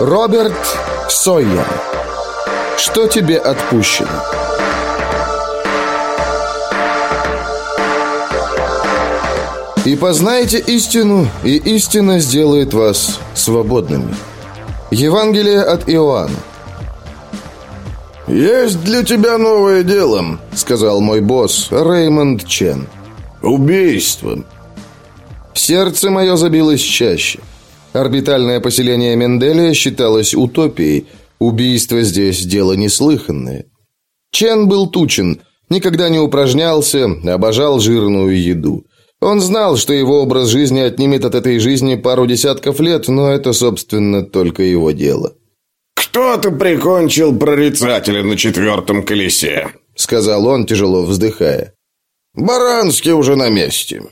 Роберт Сойер. Что тебе отпущено? И познайте истину, и истина сделает вас свободными. Евангелие от Иоанна. «Есть для тебя новое дело», — сказал мой босс Реймонд Чен. «Убийство». Сердце мое забилось чаще. Орбитальное поселение Менделия считалось утопией. Убийство здесь дело неслыханное. Чен был тучен, никогда не упражнялся, обожал жирную еду. Он знал, что его образ жизни отнимет от этой жизни пару десятков лет, но это, собственно, только его дело. «Кто-то прикончил прорицателя на четвертом колесе», — сказал он, тяжело вздыхая. «Баранский уже на месте».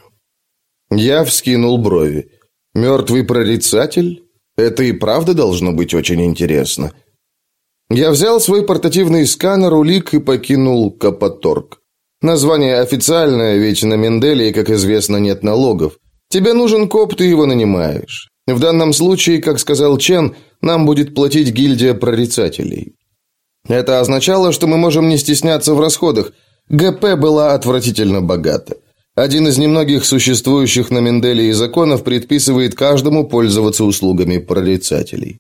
Я вскинул брови. «Мертвый прорицатель? Это и правда должно быть очень интересно». Я взял свой портативный сканер, улик и покинул Капаторг. Название официальное, ведь на Менделии, как известно, нет налогов. Тебе нужен коп, ты его нанимаешь. В данном случае, как сказал Чен, нам будет платить гильдия прорицателей. Это означало, что мы можем не стесняться в расходах. ГП была отвратительно богата. Один из немногих существующих на Менделии законов предписывает каждому пользоваться услугами прорицателей.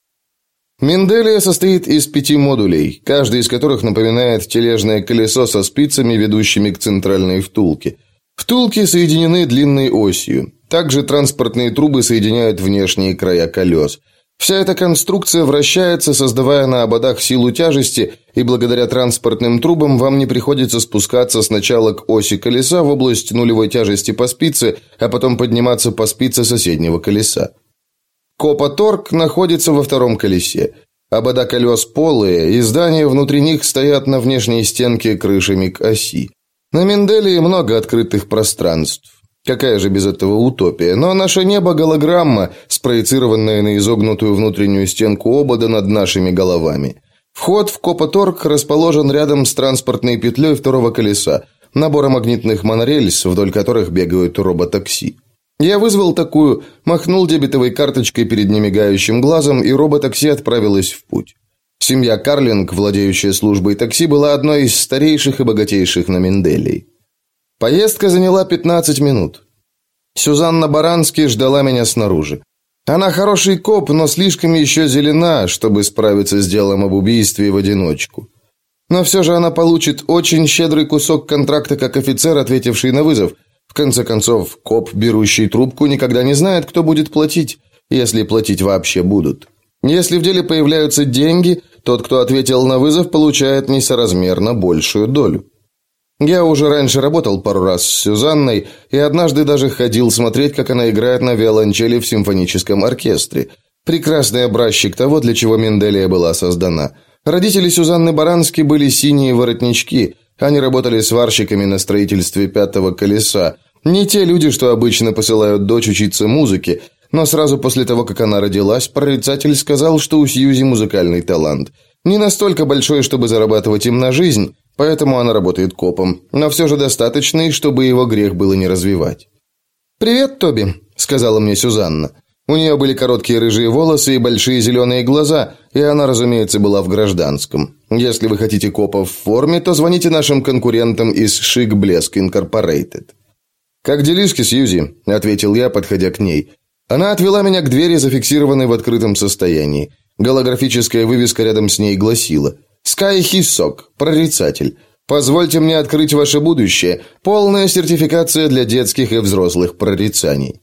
Менделия состоит из пяти модулей, каждый из которых напоминает тележное колесо со спицами, ведущими к центральной втулке. Втулки соединены длинной осью. Также транспортные трубы соединяют внешние края колес. Вся эта конструкция вращается, создавая на ободах силу тяжести, и благодаря транспортным трубам вам не приходится спускаться сначала к оси колеса в область нулевой тяжести по спице, а потом подниматься по спице соседнего колеса. Копоторг находится во втором колесе. Обода колес полые, и здания внутри них стоят на внешней стенке крышами к оси. На Менделии много открытых пространств. Какая же без этого утопия? Но наше небо – голограмма, спроецированная на изогнутую внутреннюю стенку обода над нашими головами. Вход в Копоторг расположен рядом с транспортной петлей второго колеса, набором магнитных монорельс, вдоль которых бегают роботакси. Я вызвал такую, махнул дебетовой карточкой перед немигающим глазом, и роботакси отправилась в путь. Семья Карлинг, владеющая службой такси, была одной из старейших и богатейших на Менделии. Поездка заняла 15 минут. Сюзанна Барански ждала меня снаружи. Она хороший коп, но слишком еще зелена, чтобы справиться с делом об убийстве в одиночку. Но все же она получит очень щедрый кусок контракта как офицер, ответивший на вызов – в конце концов, коп, берущий трубку, никогда не знает, кто будет платить, если платить вообще будут. Если в деле появляются деньги, тот, кто ответил на вызов, получает несоразмерно большую долю. Я уже раньше работал пару раз с Сюзанной и однажды даже ходил смотреть, как она играет на виолончели в симфоническом оркестре. Прекрасный образчик того, для чего Менделия была создана. Родители Сюзанны Барански были синие воротнички – они работали сварщиками на строительстве пятого колеса. Не те люди, что обычно посылают дочь учиться музыке, но сразу после того, как она родилась, прорицатель сказал, что у Сьюзи музыкальный талант. Не настолько большой, чтобы зарабатывать им на жизнь, поэтому она работает копом, но все же достаточный, чтобы его грех было не развивать. «Привет, Тоби», — сказала мне Сюзанна. У нее были короткие рыжие волосы и большие зеленые глаза, и она, разумеется, была в гражданском. Если вы хотите копа в форме, то звоните нашим конкурентам из Chic Блеск Инкорпорейтед. «Как делишки, Сьюзи?» – ответил я, подходя к ней. Она отвела меня к двери, зафиксированной в открытом состоянии. Голографическая вывеска рядом с ней гласила «Скай Хиссок, прорицатель. Позвольте мне открыть ваше будущее. Полная сертификация для детских и взрослых прорицаний».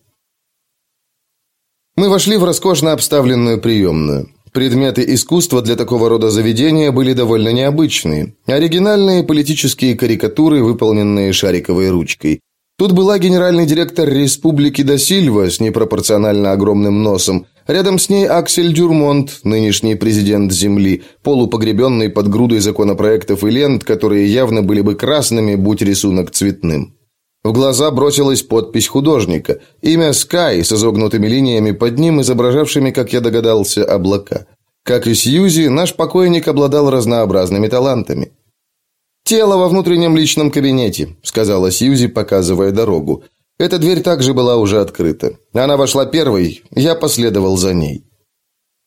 Мы вошли в роскошно обставленную приемную. Предметы искусства для такого рода заведения были довольно необычные. Оригинальные политические карикатуры, выполненные шариковой ручкой. Тут была генеральный директор Республики Досильва с непропорционально огромным носом. Рядом с ней Аксель Дюрмонт, нынешний президент Земли, полупогребенный под грудой законопроектов и лент, которые явно были бы красными, будь рисунок цветным. В глаза бросилась подпись художника. Имя Скай с изогнутыми линиями под ним, изображавшими, как я догадался, облака. Как и Сьюзи, наш покойник обладал разнообразными талантами. «Тело во внутреннем личном кабинете», — сказала Сьюзи, показывая дорогу. Эта дверь также была уже открыта. Она вошла первой, я последовал за ней.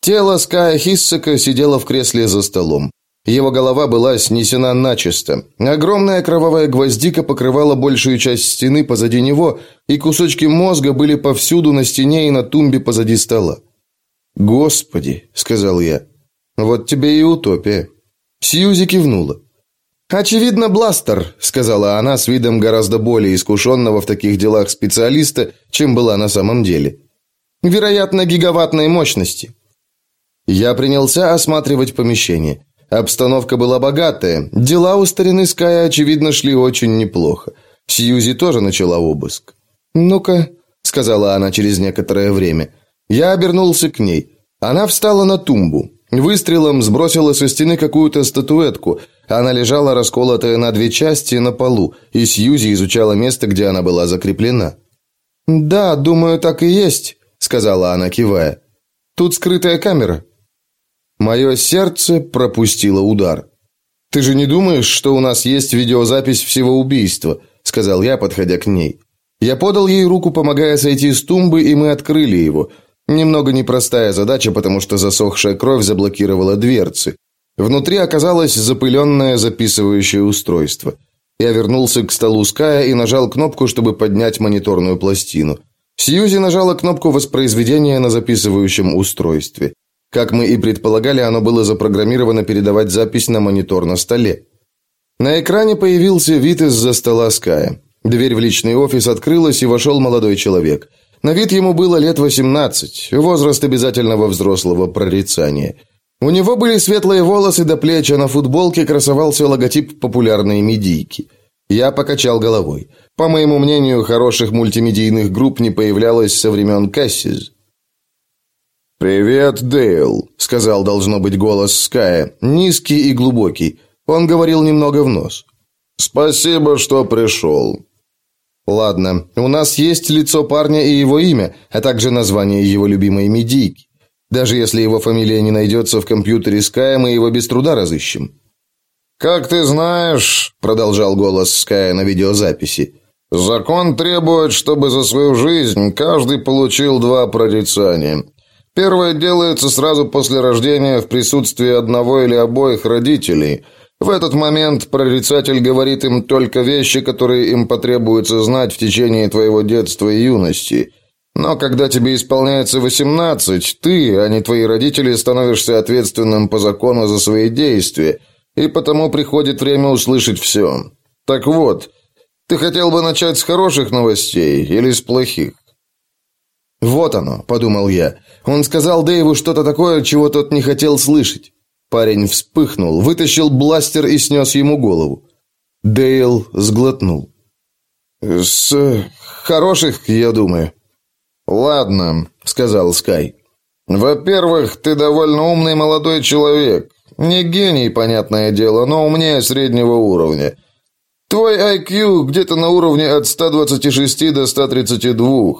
Тело Ская Хиссака сидело в кресле за столом. Его голова была снесена начисто. Огромная кровавая гвоздика покрывала большую часть стены позади него, и кусочки мозга были повсюду на стене и на тумбе позади стола. «Господи», — сказал я, — «вот тебе и утопия». Сьюзи кивнула. «Очевидно, бластер», — сказала она с видом гораздо более искушенного в таких делах специалиста, чем была на самом деле. «Вероятно, гигаваттной мощности». Я принялся осматривать помещение. Обстановка была богатая. Дела у старины Ская, очевидно, шли очень неплохо. Сьюзи тоже начала обыск. «Ну-ка», — сказала она через некоторое время. Я обернулся к ней. Она встала на тумбу. Выстрелом сбросила со стены какую-то статуэтку. Она лежала расколотая на две части на полу, и Сьюзи изучала место, где она была закреплена. «Да, думаю, так и есть», — сказала она, кивая. «Тут скрытая камера». Мое сердце пропустило удар. «Ты же не думаешь, что у нас есть видеозапись всего убийства?» — сказал я, подходя к ней. Я подал ей руку, помогая сойти с тумбы, и мы открыли его. Немного непростая задача, потому что засохшая кровь заблокировала дверцы. Внутри оказалось запыленное записывающее устройство. Я вернулся к столу Ская и нажал кнопку, чтобы поднять мониторную пластину. Сьюзи нажала кнопку воспроизведения на записывающем устройстве. Как мы и предполагали, оно было запрограммировано передавать запись на монитор на столе. На экране появился вид из-за стола Ская. Дверь в личный офис открылась, и вошел молодой человек. На вид ему было лет 18, возраст обязательного взрослого прорицания. У него были светлые волосы до плеч, а на футболке красовался логотип популярной медийки. Я покачал головой. По моему мнению, хороших мультимедийных групп не появлялось со времен Кассиз. «Привет, Дейл», — сказал, должно быть, голос Ская, низкий и глубокий. Он говорил немного в нос. «Спасибо, что пришел». «Ладно, у нас есть лицо парня и его имя, а также название его любимой медийки. Даже если его фамилия не найдется в компьютере Ская, мы его без труда разыщем». «Как ты знаешь», — продолжал голос Ская на видеозаписи, «закон требует, чтобы за свою жизнь каждый получил два прорицания». Первое делается сразу после рождения в присутствии одного или обоих родителей. В этот момент прорицатель говорит им только вещи, которые им потребуется знать в течение твоего детства и юности. Но когда тебе исполняется 18, ты, а не твои родители, становишься ответственным по закону за свои действия, и потому приходит время услышать все. Так вот, ты хотел бы начать с хороших новостей или с плохих? «Вот оно», — подумал я. Он сказал Дэйву что-то такое, чего тот не хотел слышать. Парень вспыхнул, вытащил бластер и снес ему голову. Дейл сглотнул. «С хороших, я думаю». «Ладно», — сказал Скай. «Во-первых, ты довольно умный молодой человек. Не гений, понятное дело, но умнее среднего уровня. Твой IQ где-то на уровне от 126 до 132.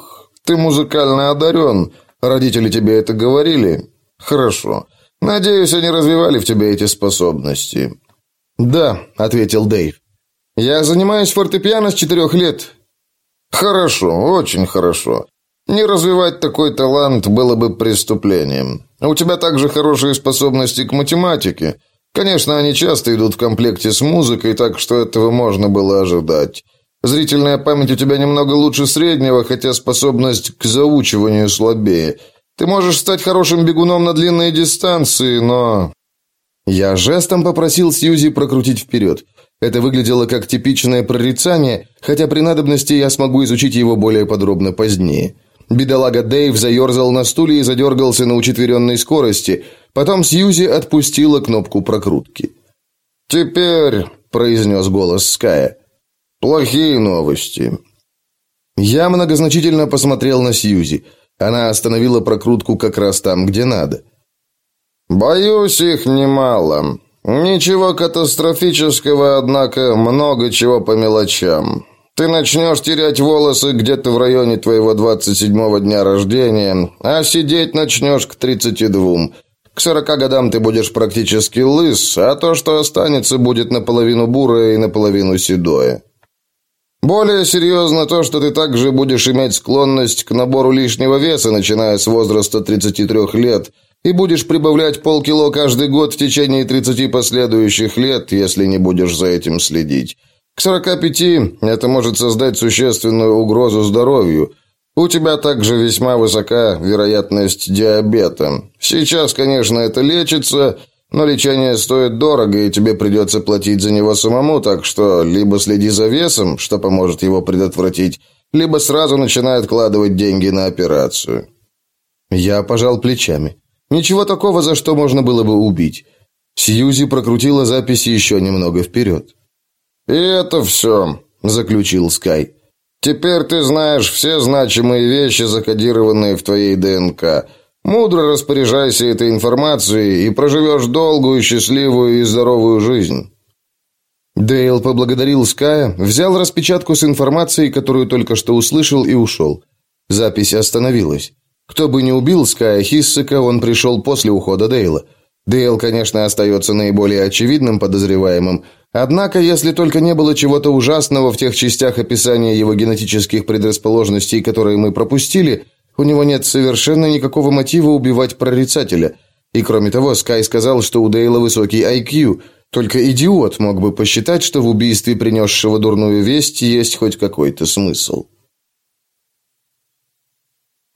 Ты музыкально одарен. Родители тебе это говорили? Хорошо. Надеюсь, они развивали в тебе эти способности. Да, ответил Дэйв. Я занимаюсь фортепиано с четырех лет. Хорошо, очень хорошо. Не развивать такой талант было бы преступлением. У тебя также хорошие способности к математике. Конечно, они часто идут в комплекте с музыкой, так что этого можно было ожидать. Зрительная память у тебя немного лучше среднего, хотя способность к заучиванию слабее. Ты можешь стать хорошим бегуном на длинные дистанции, но...» Я жестом попросил Сьюзи прокрутить вперед. Это выглядело как типичное прорицание, хотя при надобности я смогу изучить его более подробно позднее. Бедолага Дэйв заерзал на стуле и задергался на учетверенной скорости. Потом Сьюзи отпустила кнопку прокрутки. «Теперь», — произнес голос Ская, Плохие новости. Я многозначительно посмотрел на Сьюзи. Она остановила прокрутку как раз там, где надо. Боюсь, их немало. Ничего катастрофического, однако много чего по мелочам. Ты начнешь терять волосы где-то в районе твоего 27-го дня рождения, а сидеть начнешь к 32. К 40 годам ты будешь практически лыс, а то, что останется, будет наполовину бурое и наполовину седое. Более серьезно то, что ты также будешь иметь склонность к набору лишнего веса, начиная с возраста 33 лет, и будешь прибавлять полкило каждый год в течение 30 последующих лет, если не будешь за этим следить. К 45 это может создать существенную угрозу здоровью. У тебя также весьма высока вероятность диабета. Сейчас, конечно, это лечится, но лечение стоит дорого, и тебе придется платить за него самому, так что либо следи за весом, что поможет его предотвратить, либо сразу начинай откладывать деньги на операцию. Я пожал плечами. Ничего такого, за что можно было бы убить. Сьюзи прокрутила записи еще немного вперед. «И это все», — заключил Скай. «Теперь ты знаешь все значимые вещи, закодированные в твоей ДНК. Мудро распоряжайся этой информацией и проживешь долгую, счастливую и здоровую жизнь». Дейл поблагодарил Ская, взял распечатку с информацией, которую только что услышал, и ушел. Запись остановилась. Кто бы ни убил Ская Хиссека, он пришел после ухода Дейла. Дейл, конечно, остается наиболее очевидным подозреваемым, Однако, если только не было чего-то ужасного в тех частях описания его генетических предрасположенностей, которые мы пропустили, у него нет совершенно никакого мотива убивать прорицателя. И кроме того, Скай сказал, что у Дейла высокий IQ. Только идиот мог бы посчитать, что в убийстве принесшего дурную весть есть хоть какой-то смысл.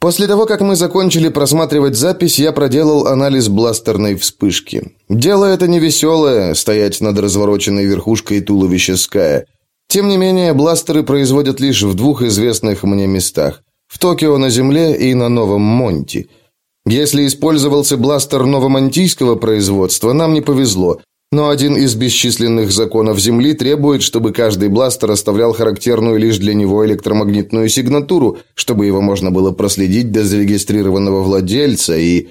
После того, как мы закончили просматривать запись, я проделал анализ бластерной вспышки. Дело это не веселое, стоять над развороченной верхушкой туловища Ская. Тем не менее, бластеры производят лишь в двух известных мне местах. В Токио на Земле и на Новом Монте. Если использовался бластер новомонтийского производства, нам не повезло. Но один из бесчисленных законов Земли требует, чтобы каждый бластер оставлял характерную лишь для него электромагнитную сигнатуру, чтобы его можно было проследить до зарегистрированного владельца и...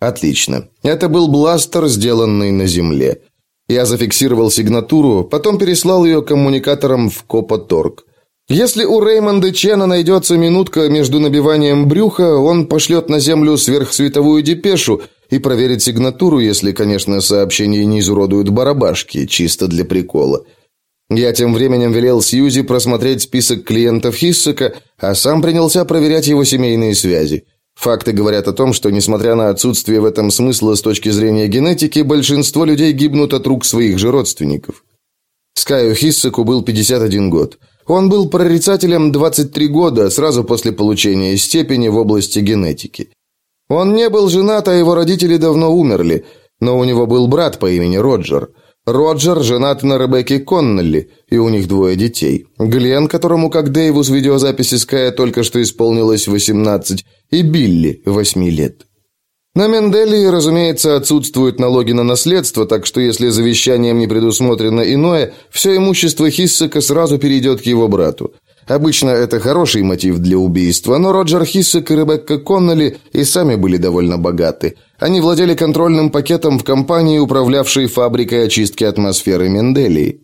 Отлично. Это был бластер, сделанный на Земле. Я зафиксировал сигнатуру, потом переслал ее коммуникатором в Копоторг. Если у Реймонда Чена найдется минутка между набиванием брюха, он пошлет на Землю сверхсветовую депешу, и проверить сигнатуру, если, конечно, сообщение не изуродуют барабашки, чисто для прикола. Я тем временем велел Сьюзи просмотреть список клиентов Хиссека, а сам принялся проверять его семейные связи. Факты говорят о том, что, несмотря на отсутствие в этом смысла с точки зрения генетики, большинство людей гибнут от рук своих же родственников. Скаю Хиссеку был 51 год. Он был прорицателем 23 года, сразу после получения степени в области генетики. Он не был женат, а его родители давно умерли, но у него был брат по имени Роджер. Роджер женат на Ребекке Коннелли, и у них двое детей. Глен, которому, как Дэйву с видеозаписи Ская, только что исполнилось 18, и Билли, 8 лет. На Менделии, разумеется, отсутствуют налоги на наследство, так что если завещанием не предусмотрено иное, все имущество Хиссека сразу перейдет к его брату. Обычно это хороший мотив для убийства, но Роджер Хиссек и Ребекка Коннелли и сами были довольно богаты. Они владели контрольным пакетом в компании, управлявшей фабрикой очистки атмосферы Менделии.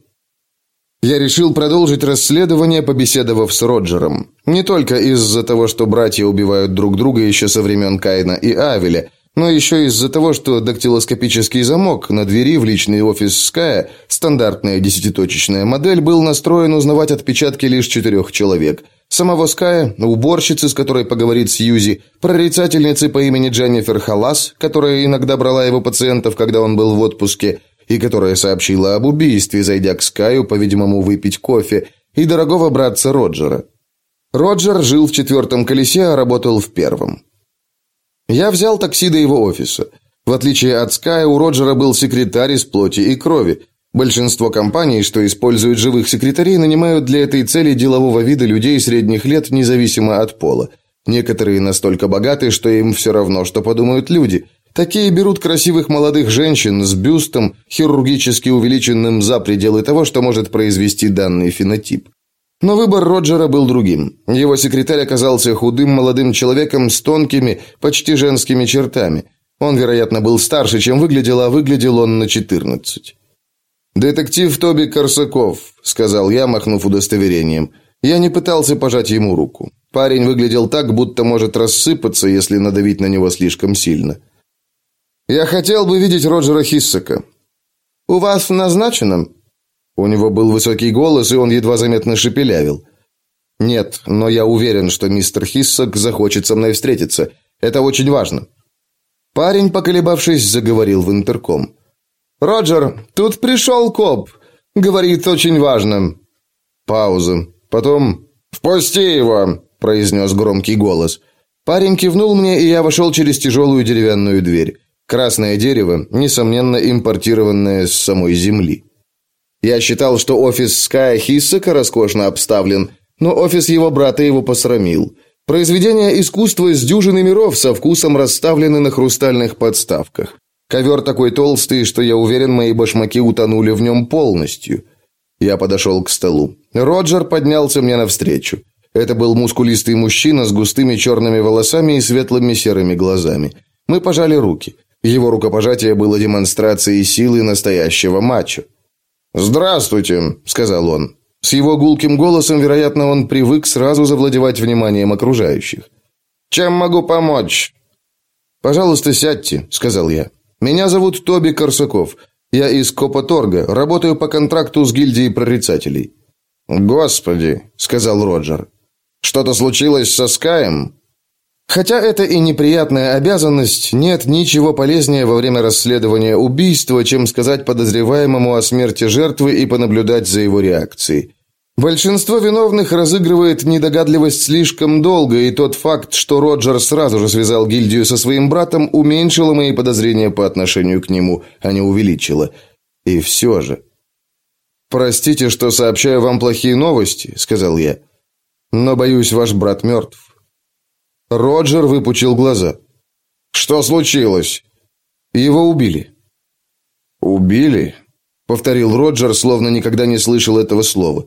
Я решил продолжить расследование, побеседовав с Роджером. Не только из-за того, что братья убивают друг друга еще со времен Каина и Авеля, но еще из-за того, что дактилоскопический замок на двери в личный офис Ская, стандартная десятиточечная модель, был настроен узнавать отпечатки лишь четырех человек. Самого Ская, уборщицы, с которой поговорит Сьюзи, прорицательницы по имени Дженнифер Халас, которая иногда брала его пациентов, когда он был в отпуске, и которая сообщила об убийстве, зайдя к Скаю, по-видимому, выпить кофе, и дорогого братца Роджера. Роджер жил в четвертом колесе, а работал в первом. Я взял такси до его офиса. В отличие от Ская, у Роджера был секретарь из плоти и крови. Большинство компаний, что используют живых секретарей, нанимают для этой цели делового вида людей средних лет, независимо от пола. Некоторые настолько богаты, что им все равно, что подумают люди. Такие берут красивых молодых женщин с бюстом, хирургически увеличенным за пределы того, что может произвести данный фенотип. Но выбор Роджера был другим. Его секретарь оказался худым молодым человеком с тонкими, почти женскими чертами. Он, вероятно, был старше, чем выглядел, а выглядел он на 14. «Детектив Тоби Корсаков», — сказал я, махнув удостоверением. Я не пытался пожать ему руку. Парень выглядел так, будто может рассыпаться, если надавить на него слишком сильно. «Я хотел бы видеть Роджера Хиссека». «У вас в назначенном?» У него был высокий голос, и он едва заметно шепелявил. «Нет, но я уверен, что мистер Хиссок захочет со мной встретиться. Это очень важно». Парень, поколебавшись, заговорил в интерком. «Роджер, тут пришел коп. Говорит, очень важно». Пауза. Потом «Впусти его!» – произнес громкий голос. Парень кивнул мне, и я вошел через тяжелую деревянную дверь. Красное дерево, несомненно, импортированное с самой земли. Я считал, что офис Ская Хиссака роскошно обставлен, но офис его брата его посрамил. Произведения искусства с дюжины миров со вкусом расставлены на хрустальных подставках. Ковер такой толстый, что я уверен, мои башмаки утонули в нем полностью. Я подошел к столу. Роджер поднялся мне навстречу. Это был мускулистый мужчина с густыми черными волосами и светлыми серыми глазами. Мы пожали руки. Его рукопожатие было демонстрацией силы настоящего мачо. «Здравствуйте», — сказал он. С его гулким голосом, вероятно, он привык сразу завладевать вниманием окружающих. «Чем могу помочь?» «Пожалуйста, сядьте», — сказал я. «Меня зовут Тоби Корсаков. Я из Копоторга, работаю по контракту с гильдией прорицателей». «Господи», — сказал Роджер. «Что-то случилось со Скаем?» Хотя это и неприятная обязанность, нет ничего полезнее во время расследования убийства, чем сказать подозреваемому о смерти жертвы и понаблюдать за его реакцией. Большинство виновных разыгрывает недогадливость слишком долго, и тот факт, что Роджер сразу же связал гильдию со своим братом, уменьшило мои подозрения по отношению к нему, а не увеличило. И все же... «Простите, что сообщаю вам плохие новости», — сказал я. «Но, боюсь, ваш брат мертв». Роджер выпучил глаза. «Что случилось?» «Его убили». «Убили?» — повторил Роджер, словно никогда не слышал этого слова.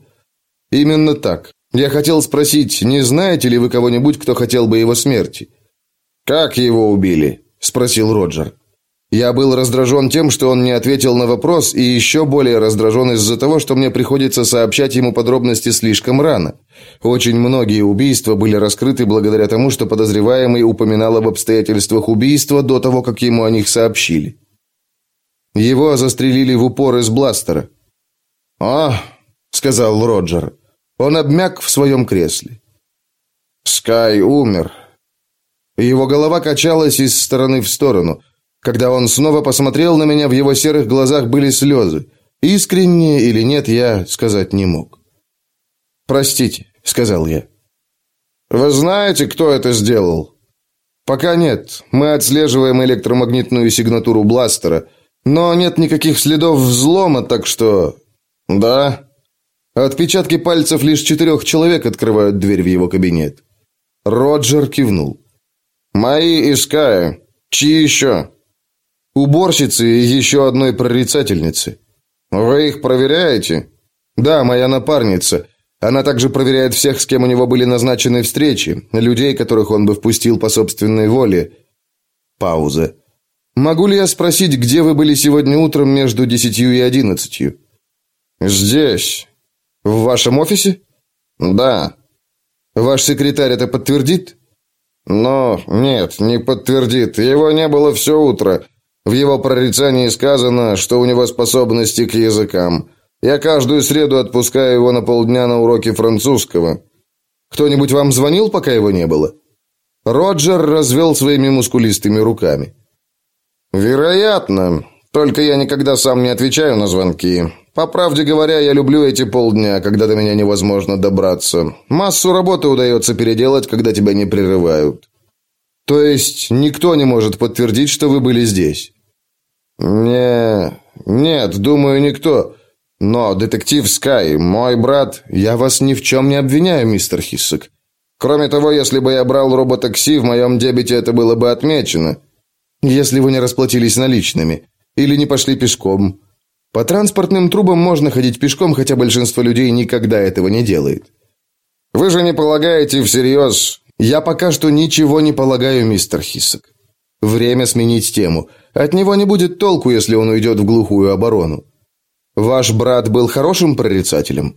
«Именно так. Я хотел спросить, не знаете ли вы кого-нибудь, кто хотел бы его смерти?» «Как его убили?» — спросил Роджер. Я был раздражен тем, что он не ответил на вопрос, и еще более раздражен из-за того, что мне приходится сообщать ему подробности слишком рано. Очень многие убийства были раскрыты благодаря тому, что подозреваемый упоминал об обстоятельствах убийства до того, как ему о них сообщили. Его застрелили в упор из бластера. «А», — сказал Роджер. Он обмяк в своем кресле. «Скай умер». Его голова качалась из стороны в сторону — когда он снова посмотрел на меня, в его серых глазах были слезы. Искренние или нет, я сказать не мог. «Простите», — сказал я. «Вы знаете, кто это сделал?» «Пока нет. Мы отслеживаем электромагнитную сигнатуру бластера, но нет никаких следов взлома, так что...» «Да?» Отпечатки пальцев лишь четырех человек открывают дверь в его кабинет. Роджер кивнул. «Мои искаю. Чьи еще?» Уборщицы и еще одной прорицательницы. Вы их проверяете? Да, моя напарница. Она также проверяет всех, с кем у него были назначены встречи, людей, которых он бы впустил по собственной воле. Пауза. Могу ли я спросить, где вы были сегодня утром между десятью и одиннадцатью? Здесь. В вашем офисе? Да. Ваш секретарь это подтвердит? Но нет, не подтвердит. Его не было все утро. В его прорицании сказано, что у него способности к языкам. Я каждую среду отпускаю его на полдня на уроки французского. Кто-нибудь вам звонил, пока его не было? Роджер развел своими мускулистыми руками. Вероятно, только я никогда сам не отвечаю на звонки. По правде говоря, я люблю эти полдня, когда до меня невозможно добраться. Массу работы удается переделать, когда тебя не прерывают. То есть никто не может подтвердить, что вы были здесь? Не, нет, думаю, никто. Но детектив Скай, мой брат, я вас ни в чем не обвиняю, мистер Хиссек. Кроме того, если бы я брал роботакси, в моем дебете это было бы отмечено. Если вы не расплатились наличными или не пошли пешком. По транспортным трубам можно ходить пешком, хотя большинство людей никогда этого не делает. Вы же не полагаете всерьез, я пока что ничего не полагаю, мистер Хиссок. Время сменить тему. От него не будет толку, если он уйдет в глухую оборону. Ваш брат был хорошим прорицателем?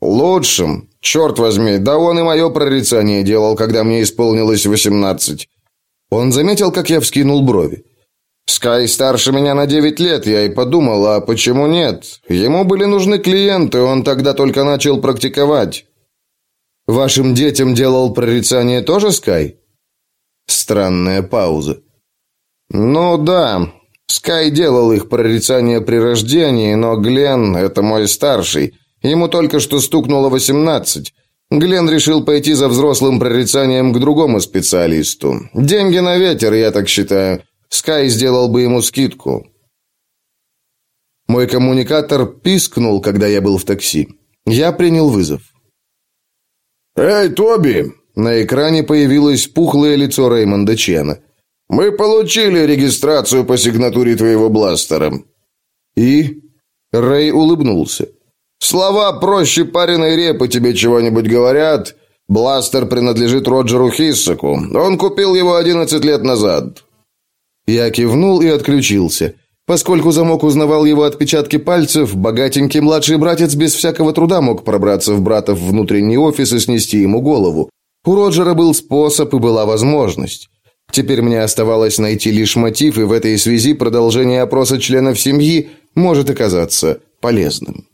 Лучшим. Черт возьми, да он и мое прорицание делал, когда мне исполнилось восемнадцать. Он заметил, как я вскинул брови. Скай старше меня на девять лет, я и подумал, а почему нет? Ему были нужны клиенты, он тогда только начал практиковать. Вашим детям делал прорицание тоже Скай? Странная пауза. Ну да, Скай делал их прорицание при рождении, но Глен это мой старший. Ему только что стукнуло восемнадцать. Глен решил пойти за взрослым прорицанием к другому специалисту. Деньги на ветер, я так считаю. Скай сделал бы ему скидку. Мой коммуникатор пискнул, когда я был в такси. Я принял вызов. «Эй, Тоби!» На экране появилось пухлое лицо Реймонда Чена. «Мы получили регистрацию по сигнатуре твоего бластера». «И?» Рэй улыбнулся. «Слова проще пареной репы тебе чего-нибудь говорят?» Бластер принадлежит Роджеру Хиссаку. Он купил его 11 лет назад. Я кивнул и отключился. Поскольку замок узнавал его отпечатки пальцев, богатенький младший братец без всякого труда мог пробраться в братов внутренний офис и снести ему голову. У Роджера был способ и была возможность. Теперь мне оставалось найти лишь мотив, и в этой связи продолжение опроса членов семьи может оказаться полезным.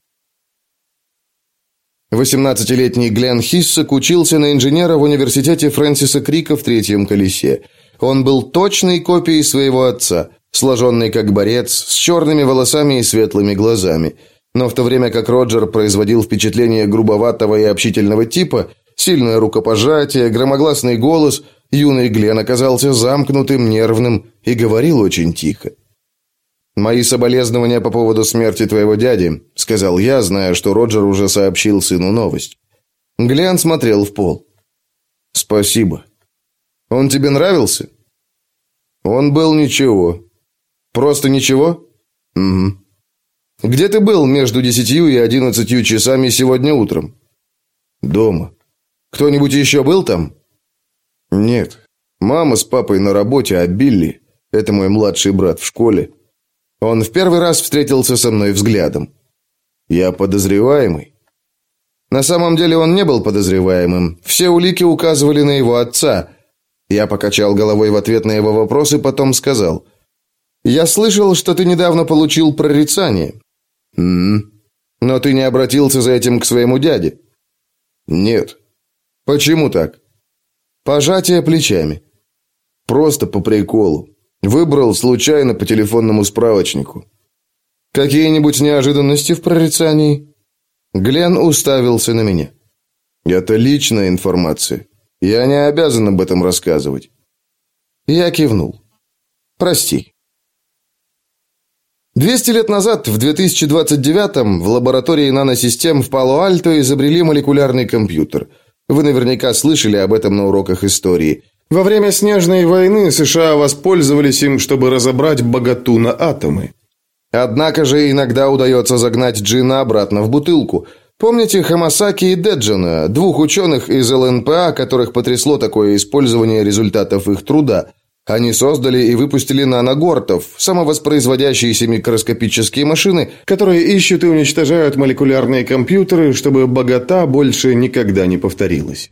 18-летний Глен Хиссок учился на инженера в университете Фрэнсиса Крика в третьем колесе. Он был точной копией своего отца, сложенный как борец, с черными волосами и светлыми глазами. Но в то время как Роджер производил впечатление грубоватого и общительного типа, сильное рукопожатие, громогласный голос, юный Глен оказался замкнутым, нервным и говорил очень тихо. «Мои соболезнования по поводу смерти твоего дяди», — сказал я, зная, что Роджер уже сообщил сыну новость. Глен смотрел в пол. «Спасибо. Он тебе нравился?» «Он был ничего. Просто ничего? Угу. Где ты был между десятью и одиннадцатью часами сегодня утром? Дома. Кто-нибудь еще был там? Нет. Мама с папой на работе, а Билли – это мой младший брат в школе. Он в первый раз встретился со мной взглядом. Я подозреваемый. На самом деле он не был подозреваемым. Все улики указывали на его отца. Я покачал головой в ответ на его вопрос и потом сказал – я слышал, что ты недавно получил прорицание. М, Но ты не обратился за этим к своему дяде? Нет. Почему так? Пожатие плечами. Просто по приколу. Выбрал случайно по телефонному справочнику. Какие-нибудь неожиданности в прорицании? Глен уставился на меня. Это личная информация. Я не обязан об этом рассказывать. Я кивнул. Прости. 200 лет назад, в 2029-м, в лаборатории наносистем в Пало-Альто изобрели молекулярный компьютер. Вы наверняка слышали об этом на уроках истории. Во время Снежной войны США воспользовались им, чтобы разобрать богату на атомы. Однако же иногда удается загнать джина обратно в бутылку. Помните Хамасаки и Деджина, двух ученых из ЛНПА, которых потрясло такое использование результатов их труда – они создали и выпустили наногортов, самовоспроизводящиеся микроскопические машины, которые ищут и уничтожают молекулярные компьютеры, чтобы богата больше никогда не повторилась.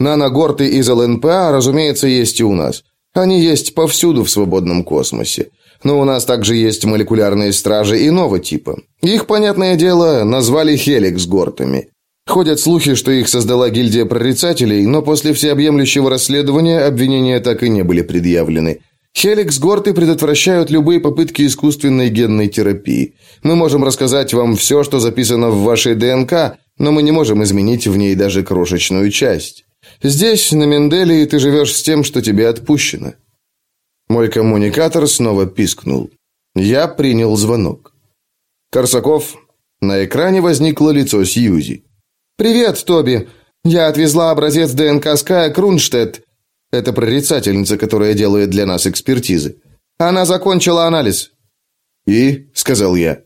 Наногорты из ЛНПА, разумеется, есть и у нас. Они есть повсюду в свободном космосе. Но у нас также есть молекулярные стражи иного типа. Их, понятное дело, назвали хеликс-гортами. Ходят слухи, что их создала гильдия прорицателей, но после всеобъемлющего расследования обвинения так и не были предъявлены. Хеликс-горты предотвращают любые попытки искусственной генной терапии. Мы можем рассказать вам все, что записано в вашей ДНК, но мы не можем изменить в ней даже крошечную часть. Здесь, на Менделии, ты живешь с тем, что тебе отпущено. Мой коммуникатор снова пискнул. Я принял звонок. Корсаков. На экране возникло лицо Сьюзи. «Привет, Тоби. Я отвезла образец ДНК Ская Крунштедт. Это прорицательница, которая делает для нас экспертизы. Она закончила анализ». «И?» — сказал я.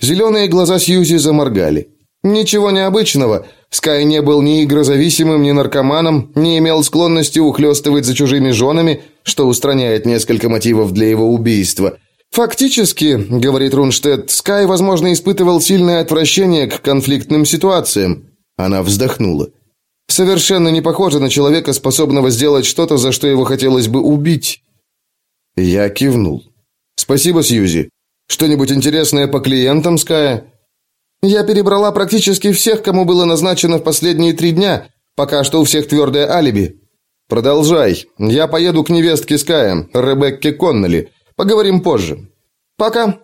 Зеленые глаза Сьюзи заморгали. «Ничего необычного. Скай не был ни игрозависимым, ни наркоманом, не имел склонности ухлёстывать за чужими женами, что устраняет несколько мотивов для его убийства». Фактически, говорит Рунштедт, Скай, возможно, испытывал сильное отвращение к конфликтным ситуациям. Она вздохнула. Совершенно не похоже на человека, способного сделать что-то, за что его хотелось бы убить. Я кивнул. Спасибо, Сьюзи. Что-нибудь интересное по клиентам, Ская? Я перебрала практически всех, кому было назначено в последние три дня. Пока что у всех твердое алиби. Продолжай. Я поеду к невестке Ская, Ребекке Коннелли. Поговорим позже. Пока.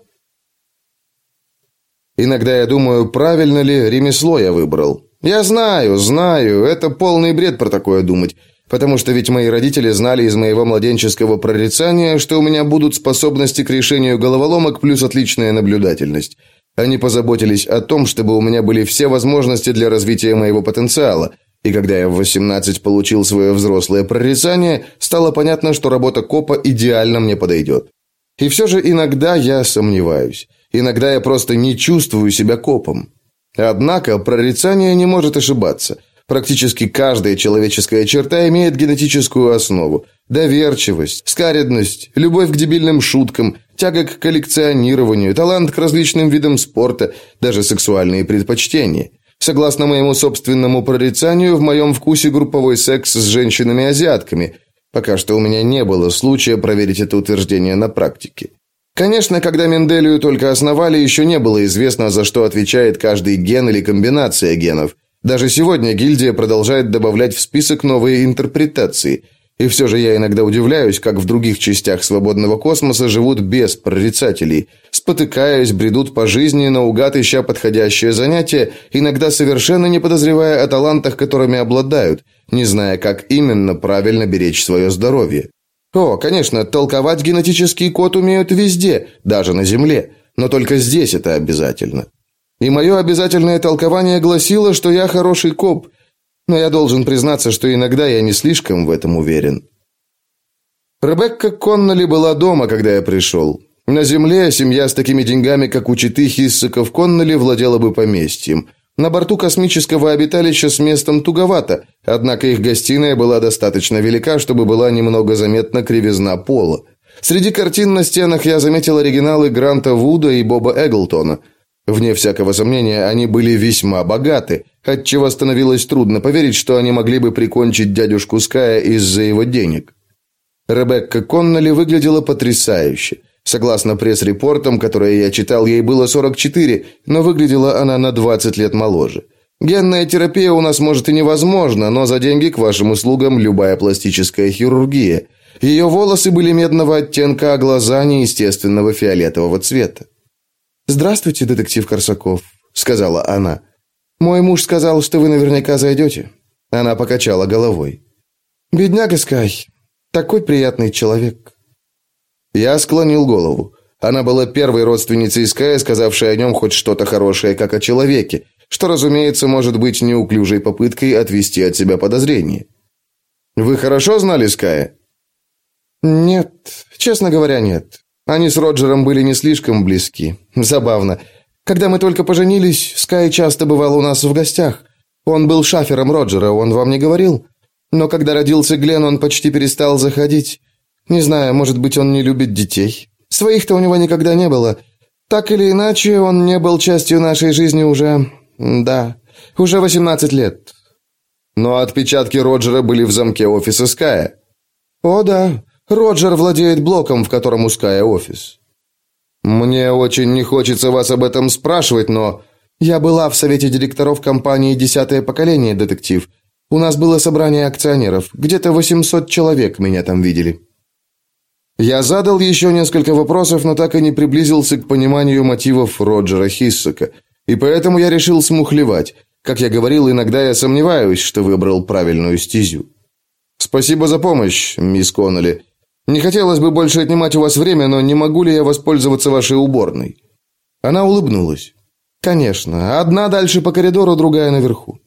Иногда я думаю, правильно ли ремесло я выбрал. Я знаю, знаю, это полный бред про такое думать, потому что ведь мои родители знали из моего младенческого прорицания, что у меня будут способности к решению головоломок плюс отличная наблюдательность. Они позаботились о том, чтобы у меня были все возможности для развития моего потенциала. И когда я в 18 получил свое взрослое прорицание, стало понятно, что работа копа идеально мне подойдет. И все же иногда я сомневаюсь. Иногда я просто не чувствую себя копом. Однако прорицание не может ошибаться. Практически каждая человеческая черта имеет генетическую основу. Доверчивость, скаредность, любовь к дебильным шуткам, тяга к коллекционированию, талант к различным видам спорта, даже сексуальные предпочтения. Согласно моему собственному прорицанию, в моем вкусе групповой секс с женщинами-азиатками. Пока что у меня не было случая проверить это утверждение на практике. Конечно, когда Менделию только основали, еще не было известно, за что отвечает каждый ген или комбинация генов. Даже сегодня гильдия продолжает добавлять в список новые интерпретации. И все же я иногда удивляюсь, как в других частях свободного космоса живут без прорицателей. Спотыкаясь, бредут по жизни, наугад ища подходящее занятие, иногда совершенно не подозревая о талантах, которыми обладают, не зная, как именно правильно беречь свое здоровье. О, конечно, толковать генетический код умеют везде, даже на Земле, но только здесь это обязательно. И мое обязательное толкование гласило, что я хороший коп, но я должен признаться, что иногда я не слишком в этом уверен. Ребекка Конноли была дома, когда я пришел. На земле семья с такими деньгами, как у читы Хиссаков Конноли, владела бы поместьем – на борту космического обиталища с местом туговато, однако их гостиная была достаточно велика, чтобы была немного заметна кривизна пола. Среди картин на стенах я заметил оригиналы Гранта Вуда и Боба Эглтона. Вне всякого сомнения, они были весьма богаты, отчего становилось трудно поверить, что они могли бы прикончить дядюшку Ская из-за его денег. Ребекка Конноли выглядела потрясающе – Согласно пресс-репортам, которые я читал, ей было 44, но выглядела она на 20 лет моложе. Генная терапия у нас может и невозможна, но за деньги к вашим услугам любая пластическая хирургия. Ее волосы были медного оттенка, а глаза неестественного фиолетового цвета. «Здравствуйте, детектив Корсаков», — сказала она. «Мой муж сказал, что вы наверняка зайдете». Она покачала головой. «Бедняга Скай, такой приятный человек». Я склонил голову. Она была первой родственницей Ская, сказавшей о нем хоть что-то хорошее, как о человеке, что, разумеется, может быть неуклюжей попыткой отвести от себя подозрения. «Вы хорошо знали Ская?» «Нет, честно говоря, нет. Они с Роджером были не слишком близки. Забавно. Когда мы только поженились, Скай часто бывал у нас в гостях. Он был шафером Роджера, он вам не говорил? Но когда родился Глен, он почти перестал заходить. Не знаю, может быть, он не любит детей. Своих-то у него никогда не было. Так или иначе, он не был частью нашей жизни уже... Да, уже 18 лет. Но отпечатки Роджера были в замке офиса Ская. О, да. Роджер владеет блоком, в котором у Ская офис. Мне очень не хочется вас об этом спрашивать, но... Я была в совете директоров компании «Десятое поколение», детектив. У нас было собрание акционеров. Где-то 800 человек меня там видели. Я задал еще несколько вопросов, но так и не приблизился к пониманию мотивов Роджера Хиссока, и поэтому я решил смухлевать. Как я говорил, иногда я сомневаюсь, что выбрал правильную стезю. Спасибо за помощь, мисс Коннелли. Не хотелось бы больше отнимать у вас время, но не могу ли я воспользоваться вашей уборной? Она улыбнулась. Конечно, одна дальше по коридору, другая наверху.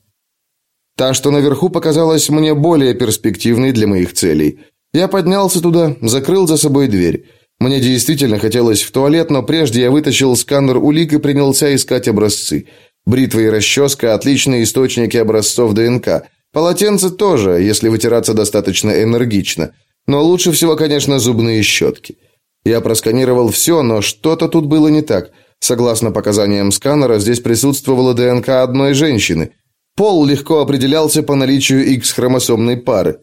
Та, что наверху, показалась мне более перспективной для моих целей. Я поднялся туда, закрыл за собой дверь. Мне действительно хотелось в туалет, но прежде я вытащил сканер улик и принялся искать образцы. Бритва и расческа – отличные источники образцов ДНК. Полотенце тоже, если вытираться достаточно энергично. Но лучше всего, конечно, зубные щетки. Я просканировал все, но что-то тут было не так. Согласно показаниям сканера, здесь присутствовала ДНК одной женщины. Пол легко определялся по наличию X-хромосомной пары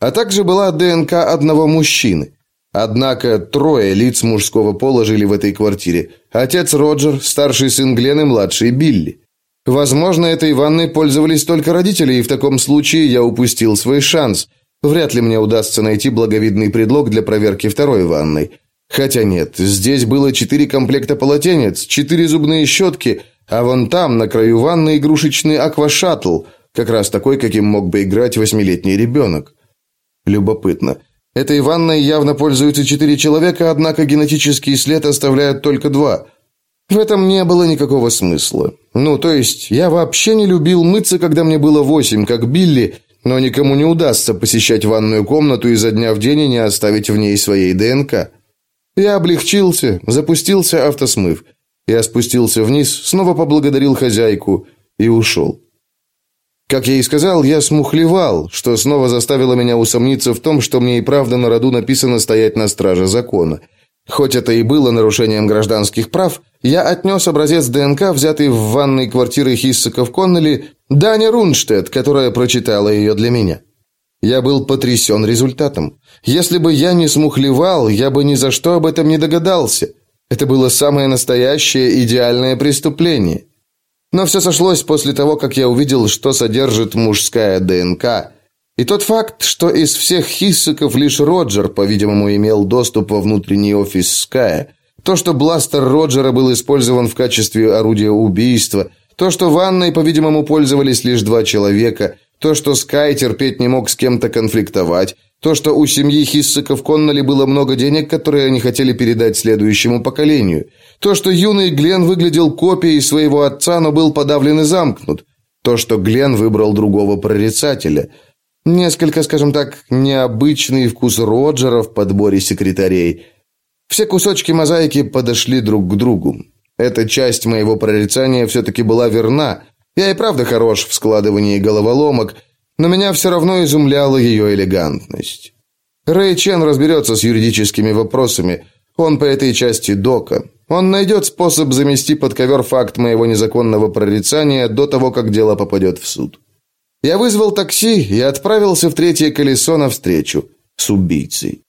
а также была ДНК одного мужчины. Однако трое лиц мужского пола жили в этой квартире. Отец Роджер, старший сын Глен и младший Билли. Возможно, этой ванной пользовались только родители, и в таком случае я упустил свой шанс. Вряд ли мне удастся найти благовидный предлог для проверки второй ванной. Хотя нет, здесь было четыре комплекта полотенец, четыре зубные щетки, а вон там, на краю ванны, игрушечный аквашаттл, как раз такой, каким мог бы играть восьмилетний ребенок. Любопытно. Этой ванной явно пользуются четыре человека, однако генетический след оставляют только два. В этом не было никакого смысла. Ну, то есть, я вообще не любил мыться, когда мне было восемь, как Билли, но никому не удастся посещать ванную комнату изо дня в день и не оставить в ней своей ДНК. Я облегчился, запустился автосмыв. Я спустился вниз, снова поблагодарил хозяйку и ушел. Как я и сказал, я смухлевал, что снова заставило меня усомниться в том, что мне и правда на роду написано стоять на страже закона. Хоть это и было нарушением гражданских прав, я отнес образец ДНК, взятый в ванной квартиры Хиссака в Коннелли, Дане Рунштедт, которая прочитала ее для меня. Я был потрясен результатом. Если бы я не смухлевал, я бы ни за что об этом не догадался. Это было самое настоящее идеальное преступление. Но все сошлось после того, как я увидел, что содержит мужская ДНК. И тот факт, что из всех хиссиков лишь Роджер, по-видимому, имел доступ во внутренний офис Ская. То, что бластер Роджера был использован в качестве орудия убийства. То, что ванной, по-видимому, пользовались лишь два человека. То, что Скай терпеть не мог с кем-то конфликтовать. То, что у семьи Хиссаков Конноли было много денег, которые они хотели передать следующему поколению. То, что юный Глен выглядел копией своего отца, но был подавлен и замкнут. То, что Глен выбрал другого прорицателя. Несколько, скажем так, необычный вкус Роджера в подборе секретарей. Все кусочки мозаики подошли друг к другу. Эта часть моего прорицания все-таки была верна. Я и правда хорош в складывании головоломок – но меня все равно изумляла ее элегантность. Рэй Чен разберется с юридическими вопросами. Он по этой части дока. Он найдет способ замести под ковер факт моего незаконного прорицания до того, как дело попадет в суд. Я вызвал такси и отправился в третье колесо навстречу с убийцей.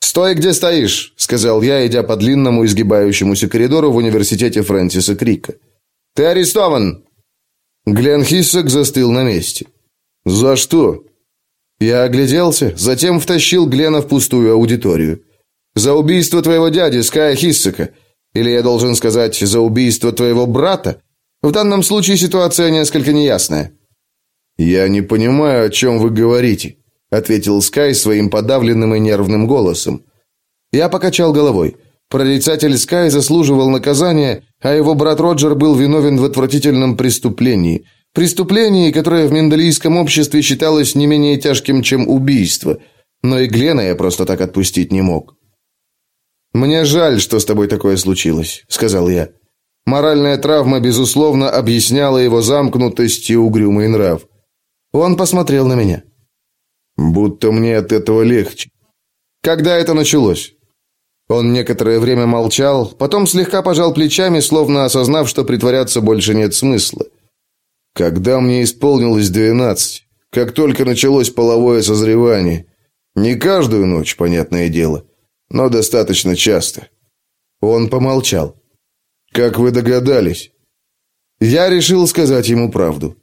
«Стой, где стоишь», — сказал я, идя по длинному изгибающемуся коридору в университете Фрэнсиса Крика. «Ты арестован!» Глен Хиссок застыл на месте. «За что?» Я огляделся, затем втащил Глена в пустую аудиторию. «За убийство твоего дяди, Ская Хиссека. Или я должен сказать, за убийство твоего брата? В данном случае ситуация несколько неясная». «Я не понимаю, о чем вы говорите», — ответил Скай своим подавленным и нервным голосом. Я покачал головой. Прорицатель Скай заслуживал наказания, а его брат Роджер был виновен в отвратительном преступлении. Преступлении, которое в миндалийском обществе считалось не менее тяжким, чем убийство. Но и Глена я просто так отпустить не мог. «Мне жаль, что с тобой такое случилось», — сказал я. Моральная травма, безусловно, объясняла его замкнутость и угрюмый нрав. Он посмотрел на меня. «Будто мне от этого легче». «Когда это началось?» Он некоторое время молчал, потом слегка пожал плечами, словно осознав, что притворяться больше нет смысла. Когда мне исполнилось двенадцать, как только началось половое созревание, не каждую ночь, понятное дело, но достаточно часто. Он помолчал. Как вы догадались? Я решил сказать ему правду.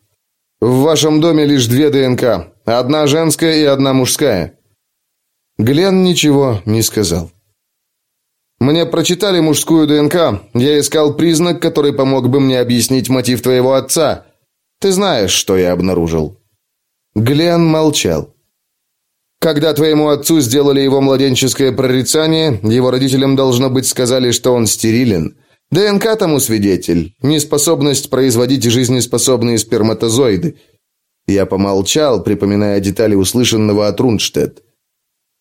В вашем доме лишь две ДНК, одна женская и одна мужская. Глен ничего не сказал. Мне прочитали мужскую ДНК. Я искал признак, который помог бы мне объяснить мотив твоего отца. Ты знаешь, что я обнаружил. Глен молчал. Когда твоему отцу сделали его младенческое прорицание, его родителям должно быть сказали, что он стерилен. ДНК тому свидетель, неспособность производить жизнеспособные сперматозоиды. Я помолчал, припоминая детали услышанного от Рунштедт.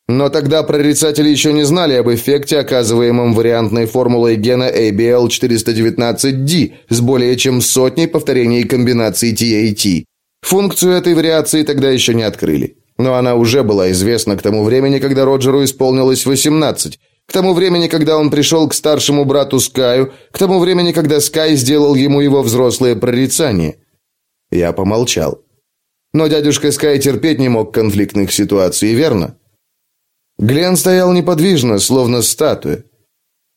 Но тогда прорицатели еще не знали об эффекте, оказываемом вариантной формулой гена ABL419D с более чем сотней повторений комбинаций TAT. Функцию этой вариации тогда еще не открыли. Но она уже была известна к тому времени, когда Роджеру исполнилось 18, к тому времени, когда он пришел к старшему брату Скаю, к тому времени, когда Скай сделал ему его взрослое прорицание. Я помолчал. Но дядюшка Скай терпеть не мог конфликтных ситуаций, верно? Глен стоял неподвижно, словно статуя.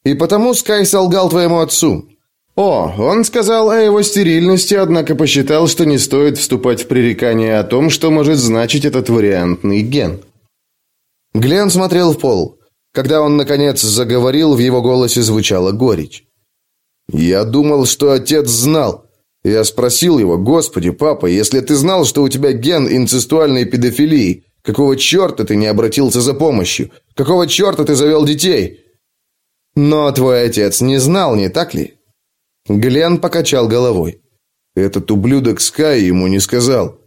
И потому Скай солгал твоему отцу. О, он сказал о его стерильности, однако посчитал, что не стоит вступать в пререкание о том, что может значить этот вариантный ген. Глен смотрел в пол. Когда он, наконец, заговорил, в его голосе звучала горечь. «Я думал, что отец знал. Я спросил его, «Господи, папа, если ты знал, что у тебя ген инцестуальной педофилии, какого черта ты не обратился за помощью? Какого черта ты завел детей?» «Но твой отец не знал, не так ли?» Глен покачал головой. «Этот ублюдок Скай ему не сказал».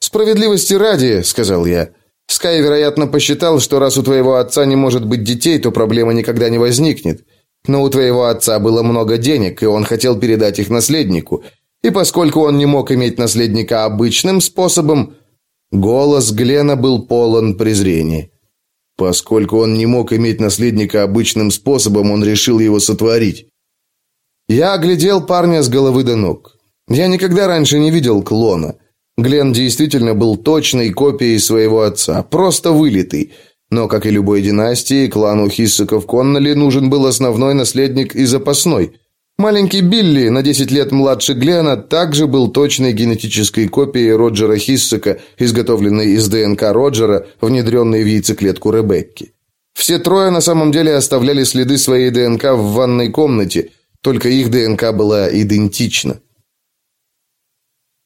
«Справедливости ради», — сказал я, Скай, вероятно, посчитал, что раз у твоего отца не может быть детей, то проблема никогда не возникнет. Но у твоего отца было много денег, и он хотел передать их наследнику. И поскольку он не мог иметь наследника обычным способом, голос Глена был полон презрения. Поскольку он не мог иметь наследника обычным способом, он решил его сотворить. Я оглядел парня с головы до ног. Я никогда раньше не видел клона. Глен действительно был точной копией своего отца, просто вылитый. Но, как и любой династии, клану Хиссаков Конноли нужен был основной наследник и запасной. Маленький Билли, на 10 лет младше Глена, также был точной генетической копией Роджера Хиссака, изготовленной из ДНК Роджера, внедренной в яйцеклетку Ребекки. Все трое на самом деле оставляли следы своей ДНК в ванной комнате, только их ДНК была идентична.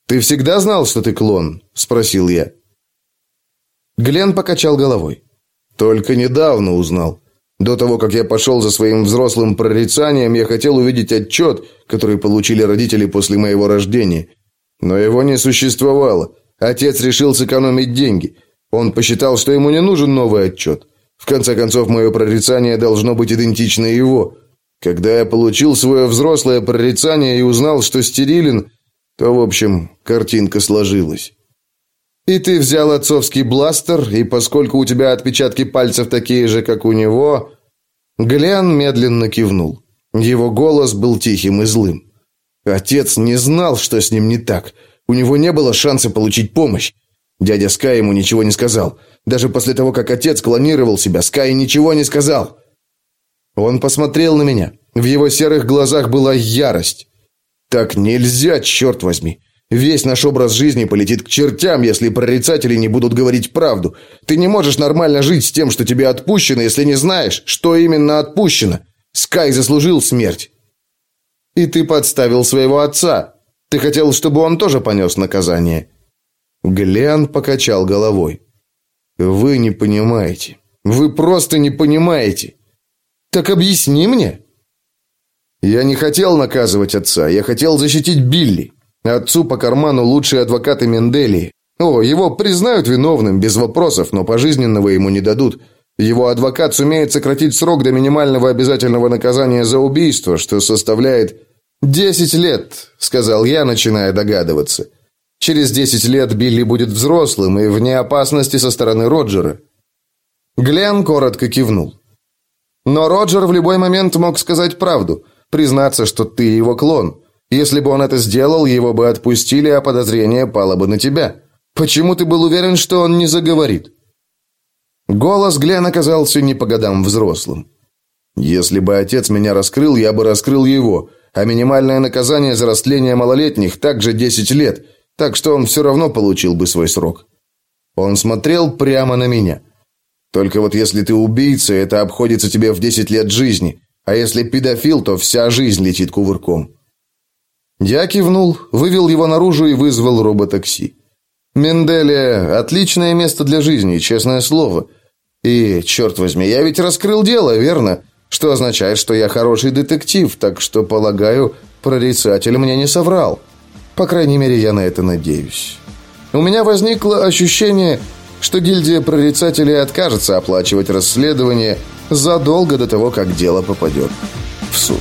«Ты всегда знал, что ты клон?» – спросил я. Глен покачал головой. «Только недавно узнал. До того, как я пошел за своим взрослым прорицанием, я хотел увидеть отчет, который получили родители после моего рождения. Но его не существовало. Отец решил сэкономить деньги. Он посчитал, что ему не нужен новый отчет. В конце концов, мое прорицание должно быть идентично его. Когда я получил свое взрослое прорицание и узнал, что стерилен, то, в общем, картинка сложилась. И ты взял отцовский бластер, и поскольку у тебя отпечатки пальцев такие же, как у него, Глен медленно кивнул. Его голос был тихим и злым. Отец не знал, что с ним не так. У него не было шанса получить помощь. Дядя Скай ему ничего не сказал. Даже после того, как отец клонировал себя, Скай ничего не сказал. Он посмотрел на меня. В его серых глазах была ярость. Так нельзя, черт возьми. Весь наш образ жизни полетит к чертям, если прорицатели не будут говорить правду. Ты не можешь нормально жить с тем, что тебе отпущено, если не знаешь, что именно отпущено. Скай заслужил смерть. И ты подставил своего отца. Ты хотел, чтобы он тоже понес наказание. Глен покачал головой. Вы не понимаете. Вы просто не понимаете. Так объясни мне. Я не хотел наказывать отца, я хотел защитить Билли. Отцу по карману лучшие адвокаты Менделии. О, его признают виновным без вопросов, но пожизненного ему не дадут. Его адвокат сумеет сократить срок до минимального обязательного наказания за убийство, что составляет «Десять лет», — сказал я, начиная догадываться. Через десять лет Билли будет взрослым и вне опасности со стороны Роджера. Глен коротко кивнул. Но Роджер в любой момент мог сказать правду признаться, что ты его клон. Если бы он это сделал, его бы отпустили, а подозрение пало бы на тебя. Почему ты был уверен, что он не заговорит?» Голос Глен оказался не по годам взрослым. «Если бы отец меня раскрыл, я бы раскрыл его, а минимальное наказание за растление малолетних также 10 лет, так что он все равно получил бы свой срок». Он смотрел прямо на меня. «Только вот если ты убийца, это обходится тебе в 10 лет жизни, а если педофил, то вся жизнь летит кувырком. Я кивнул, вывел его наружу и вызвал роботакси. Менделия – отличное место для жизни, честное слово. И, черт возьми, я ведь раскрыл дело, верно? Что означает, что я хороший детектив, так что, полагаю, прорицатель мне не соврал. По крайней мере, я на это надеюсь. У меня возникло ощущение, что гильдия прорицателей откажется оплачивать расследование – задолго до того, как дело попадет в суд.